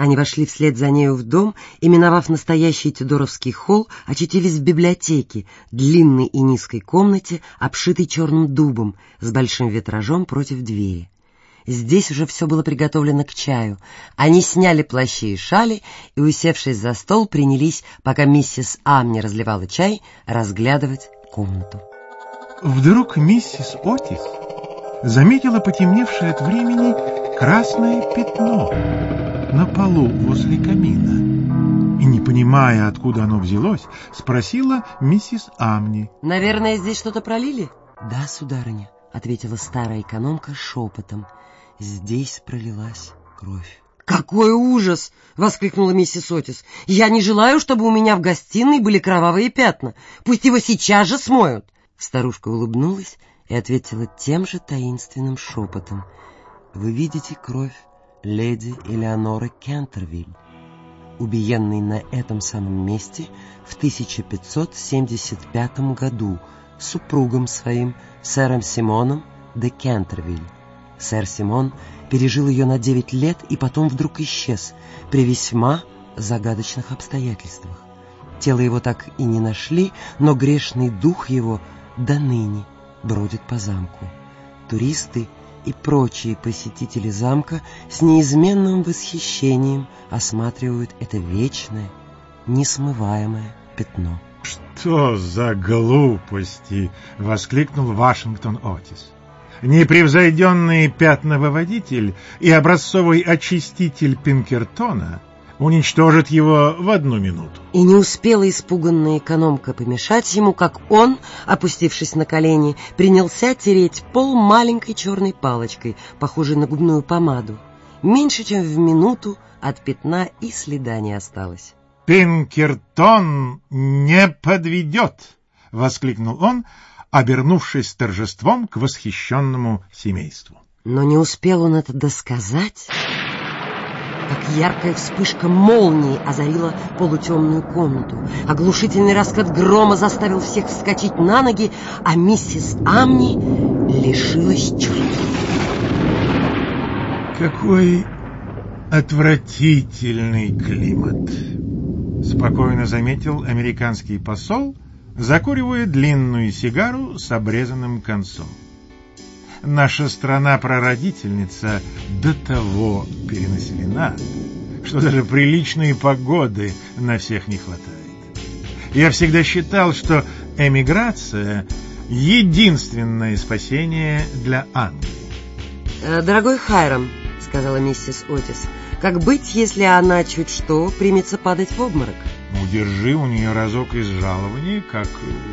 Они вошли вслед за нею в дом и, миновав настоящий Тюдоровский холл, очутились в библиотеке, длинной и низкой комнате, обшитой черным дубом, с большим витражом против двери. Здесь уже все было приготовлено к чаю. Они сняли плащи и шали и, усевшись за стол, принялись, пока миссис Амни разливала чай, разглядывать комнату. Вдруг миссис Отис заметила потемневшее от времени красное пятно на полу возле камина и, не понимая, откуда оно взялось, спросила миссис Амни. «Наверное, здесь что-то пролили?» «Да, сударыня», — ответила старая экономка шепотом. «Здесь пролилась кровь». «Какой ужас!» — воскликнула миссис Отис. «Я не желаю, чтобы у меня в гостиной были кровавые пятна. Пусть его сейчас же смоют!» Старушка улыбнулась и ответила тем же таинственным шепотом. «Вы видите кровь леди Элеоноры Кентервиль, убиенной на этом самом месте в 1575 году супругом своим, сэром Симоном де Кентервиль. Сэр Симон пережил ее на девять лет и потом вдруг исчез при весьма загадочных обстоятельствах. Тело его так и не нашли, но грешный дух его — до ныне бродит по замку. Туристы и прочие посетители замка с неизменным восхищением осматривают это вечное, несмываемое пятно. «Что за глупости!» — воскликнул Вашингтон Отис. «Непревзойденный пятновыводитель и образцовый очиститель Пинкертона — уничтожит его в одну минуту. И не успела испуганная экономка помешать ему, как он, опустившись на колени, принялся тереть пол маленькой черной палочкой, похожей на губную помаду. Меньше чем в минуту от пятна и следа не осталось. «Пинкертон не подведет!» — воскликнул он, обернувшись торжеством к восхищенному семейству. Но не успел он это досказать как яркая вспышка молнии озарила полутемную комнату. Оглушительный раскат грома заставил всех вскочить на ноги, а миссис Амни лишилась чувств. Какой отвратительный климат, спокойно заметил американский посол, закуривая длинную сигару с обрезанным концом наша страна-прародительница до того перенаселена, что даже приличной погоды на всех не хватает. Я всегда считал, что эмиграция — единственное спасение для Англии. Э, «Дорогой Хайрам», — сказала миссис Отис, — «как быть, если она чуть что примется падать в обморок?» «Удержи у нее разок из жалования, как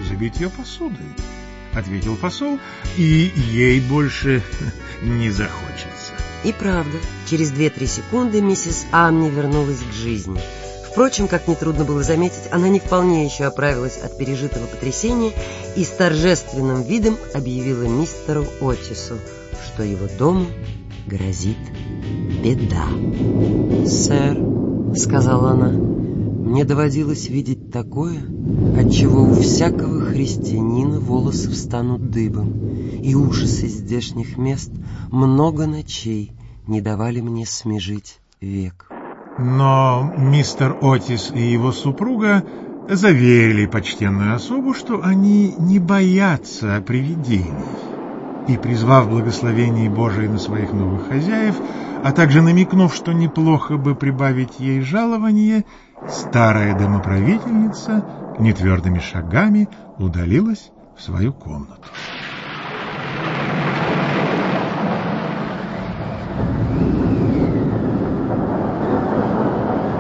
забить ее посудой». — ответил посол, — и ей больше не захочется. И правда, через две-три секунды миссис Амни вернулась к жизни. Впрочем, как нетрудно было заметить, она не вполне еще оправилась от пережитого потрясения и с торжественным видом объявила мистеру Отису, что его дому грозит беда. «Сэр», — сказала она, — «мне доводилось видеть такое, отчего у всякого христианина волосы встанут дыбом, и ужасы здешних мест много ночей не давали мне смежить век. Но мистер Отис и его супруга заверили почтенную особу, что они не боятся привидений. И, призвав благословение Божие на своих новых хозяев, а также намекнув, что неплохо бы прибавить ей жалование, старая домоправительница нетвердыми шагами удалилась в свою комнату.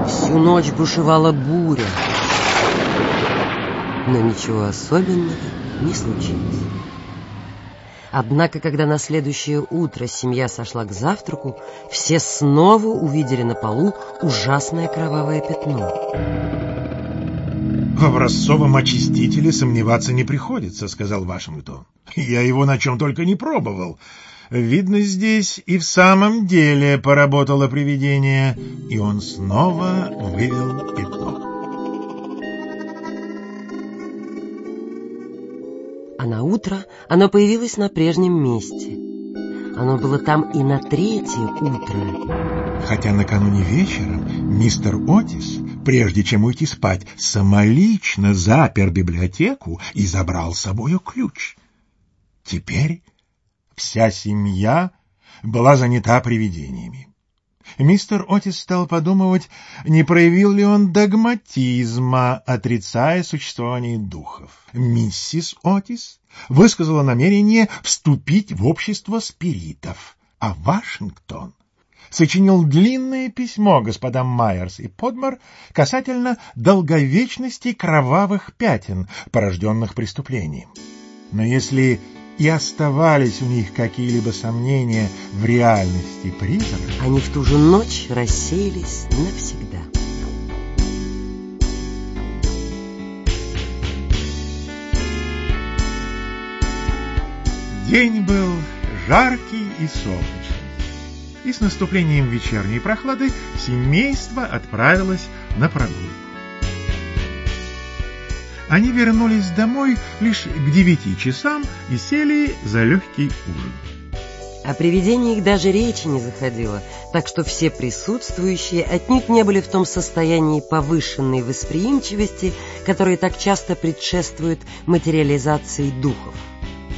Всю ночь бушевала буря, но ничего особенного не случилось. Однако, когда на следующее утро семья сошла к завтраку, все снова увидели на полу ужасное кровавое пятно. В образцовом очистителе сомневаться не приходится, сказал Вашингтон. Я его на чем только не пробовал. Видно, здесь и в самом деле поработало привидение, и он снова вывел пятно. А на утро оно появилось на прежнем месте. Оно было там и на третье утро. Хотя накануне вечером мистер Отис, прежде чем уйти спать, самолично запер библиотеку и забрал с собою ключ. Теперь вся семья была занята привидениями. Мистер Отис стал подумывать, не проявил ли он догматизма, отрицая существование духов. Миссис Отис высказала намерение вступить в общество спиритов, а Вашингтон сочинил длинное письмо господам Майерс и Подмар касательно долговечности кровавых пятен, порожденных преступлением. Но если и оставались у них какие-либо сомнения в реальности призрака, они в ту же ночь рассеялись навсегда. День был жаркий и солнечный, и с наступлением вечерней прохлады семейство отправилось на прогулку. Они вернулись домой лишь к девяти часам и сели за легкий ужин. О привидениях даже речи не заходило, так что все присутствующие отнюдь не были в том состоянии повышенной восприимчивости, которая так часто предшествует материализации духов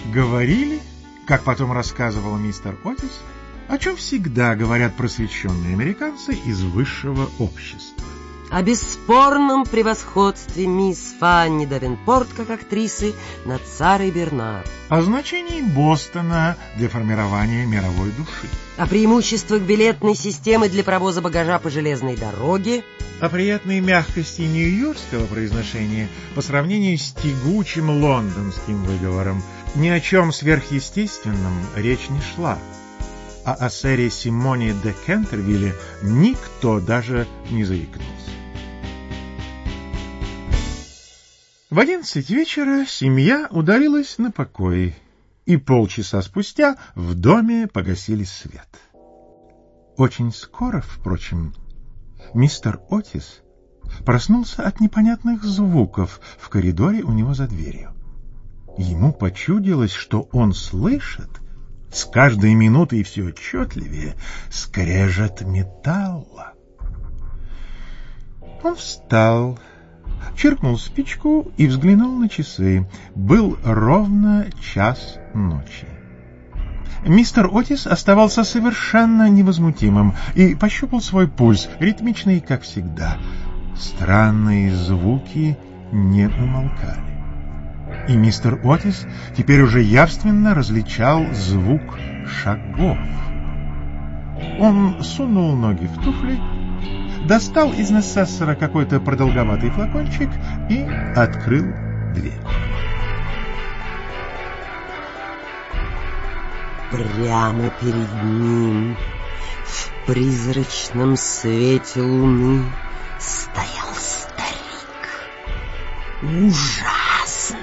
говорили, как потом рассказывал мистер Отис, о чем всегда говорят просвещенные американцы из высшего общества. О бесспорном превосходстве мисс Фанни Давенпорт как актрисы над Сарой Бернар. О значении Бостона для формирования мировой души. О преимуществах билетной системы для провоза багажа по железной дороге. О приятной мягкости нью-йоркского произношения по сравнению с тягучим лондонским выговором – ни о чем сверхъестественном речь не шла, а о сэре Симоне де Кентервилле никто даже не заикнулся. В одиннадцать вечера семья удалилась на покой, и полчаса спустя в доме погасили свет. Очень скоро, впрочем, мистер Отис проснулся от непонятных звуков в коридоре у него за дверью. Ему почудилось, что он слышит с каждой минутой все отчетливее скрежет металла. Он встал, черкнул спичку и взглянул на часы. Был ровно час ночи. Мистер Отис оставался совершенно невозмутимым и пощупал свой пульс, ритмичный, как всегда. Странные звуки не умолкали и мистер Отис теперь уже явственно различал звук шагов. Он сунул ноги в туфли, достал из насессора какой-то продолговатый флакончик и открыл дверь. Прямо перед ним, в призрачном свете луны, стоял старик. Ужас!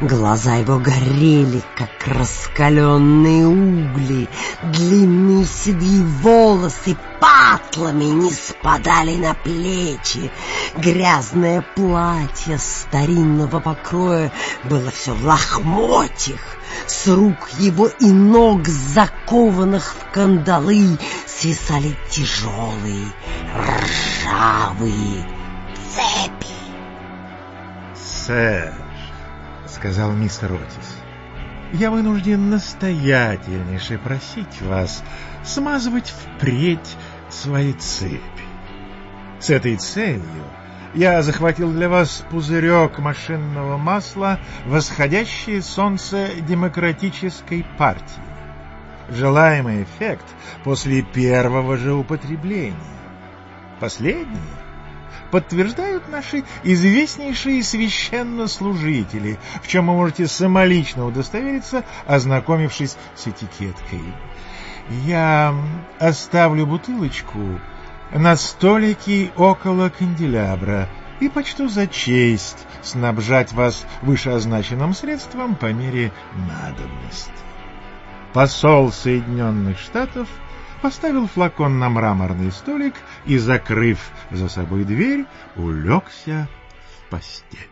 Глаза его горели, как раскаленные угли. Длинные седые волосы патлами не спадали на плечи. Грязное платье старинного покроя было все в лохмотьях. С рук его и ног, закованных в кандалы, свисали тяжелые, ржавые цепи. «Сэр!» — сказал мистер Отис. «Я вынужден настоятельнейше просить вас смазывать впредь свои цепи. С этой целью я захватил для вас пузырек машинного масла «Восходящее солнце демократической партии». Желаемый эффект после первого же употребления. Последнее подтверждают наши известнейшие священнослужители, в чем вы можете самолично удостовериться, ознакомившись с этикеткой. Я оставлю бутылочку на столике около канделябра и почту за честь снабжать вас вышеозначенным средством по мере надобности. Посол Соединенных Штатов — поставил флакон на мраморный столик и, закрыв за собой дверь, улегся в постель.